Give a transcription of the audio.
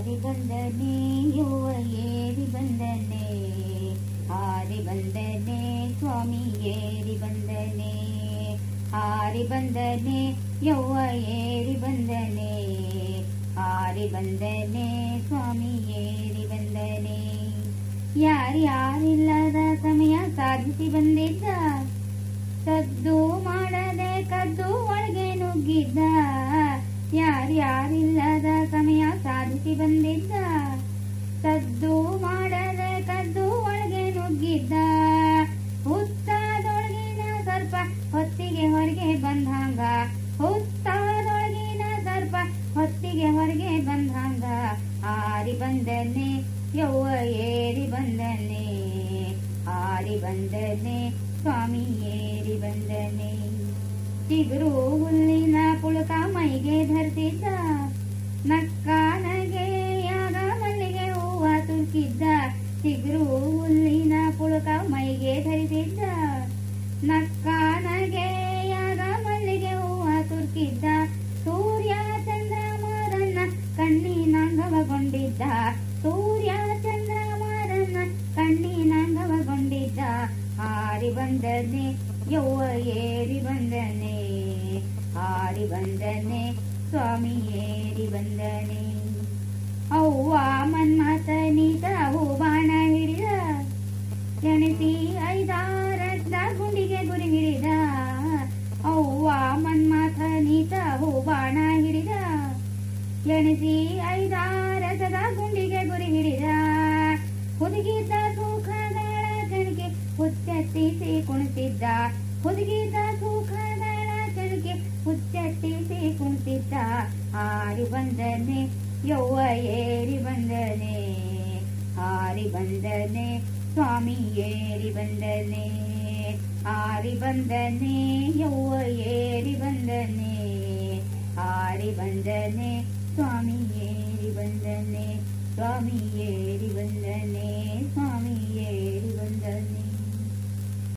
ಹಾರಿ ಬಂದನೆ ಯುವ ಏರಿ ಬಂದನೆ, ಹಾರಿ ಬಂದನೆ, ಸ್ವಾಮಿ ಏರಿ ಬಂದನೆ, ಹಾರಿ ಬಂದನೆ ಯುವ ಏರಿ ಬಂದನೆ, ಹಾರಿ ಬಂದನೆ, ಸ್ವಾಮಿ ಏರಿ ಬಂದನೆ. ಯಾರ್ಯಾರಿಲ್ಲದ ಸಮಯ ಸಾಧಿಸಿ ಬಂದಿದ್ದ ಸದ್ದು ಮಾಡದೆ ಕದ್ದು ಒಳಗೆ ನುಗ್ಗಿದ್ದ. ಯಾರ್ಯಾರಿಲ್ಲದ ಸಮಯ ಸಾಧಿಸಿ ಬಂದಿದ್ದ. ಸದ್ದು ಮಾಡದೆ ಕದ್ದು ಒಳಗೆ ನುಗ್ಗಿದ್ದ. ಹುತ್ತಾದೊಳಗಿನ ಸರ್ಪ ಹೊತ್ತಿಗೆ ಹೊರಗೆ ಬಂದಂಗ. ಹುತ್ತಾದೊಳಗಿನ ಸರ್ಪ ಹೊತ್ತಿಗೆ ಹೊರಗೆ ಬಂದಂಗ. ಆರಿ ಬಂದನೆ ಯೌವ ಏರಿ ಬಂದನೆ. ಆರಿ ಬಂದನೆ, ಸ್ವಾಮಿ ಏರಿ ಬಂದನೆ. ಚಿಗುರು ಹುಲ್ಲಿನ ಕುಳಕ ಮೈಗೆ ಧರಿಸಿದ್ದ. ನಕ್ಕಾನಗೆ ಯಾಗ ಮಲ್ಲಿಗೆ ಹೂವ ತುರ್ಕಿದ್ದ. ಚಿಗುರು ಹುಲ್ಲಿನ ಕುಳಕ ಮೈಗೆ ಧರಿಸಿದ್ದ. ನಕ್ಕಾನಗೆ ಯಾಗ ಮಲ್ಲಿಗೆ ಹೂವ ತುರ್ಕಿದ್ದ. ಸೂರ್ಯ ಚಂದ್ರ ಮಾರನ್ನ ಕಣ್ಣಿನಂಗವಗೊಂಡಿದ್ದ. ಸೂರ್ಯ ಚಂದ್ರ ಮಾರನ್ನ ಕಣ್ಣಿನಂಗವಗೊಂಡಿದ್ದ. ಹಾರಿ ಬಂದನೆ ಯೌವ ಏರಿ ಬಂದನೆ ಹಾರಿ ಬಂದನೆ, ಸ್ವಾಮಿ ಏರಿ ಬಂದನೆ. ಅವ್ವ ಮನ್ಮಥನಿತ ಹೂ ಬಾಣ ಹಿಡಿದ, ಎಣಿಸಿ ಐದಾರದ್ದ ಗುಂಡಿಗೆ ಗುರಿ ಹಿಡಿದ. ಅವ್ವ ಮನ್ಮಥನಿತ ಹೂ ಬಾಣ ಹಿಡಿದ, ಎಣಿಸಿ ಐದಾರಸದ ಗುಂಡಿಗೆ ಗುರಿ ಹಿಡಿದ. ಹುದುಗಿದ್ದ ಸುಖಗಳ ಕಣಿಗೆ ಹುಚ್ಚಟ್ಟಿಸಿ ಕುಣಿತಿದ್ದ ಹುದುಗಿದ್ದ ಸುಖಗಳ ಬಂದನೆ ಯೌವ ಏರಿ ಬಂದನೆ ಹಾರಿ ಬಂದನೆ ಸ್ವಾಮಿ ಏರಿ ಬಂದನೆ ಹಾರಿ ಬಂದನೆ ಯೌವ ಏರಿ ಬಂದನೆ ಹಾರಿ ಬಂದನೆ ಸ್ವಾಮಿ ಏರಿ ಬಂದನೆ ಸ್ವಾಮಿ ಏರಿ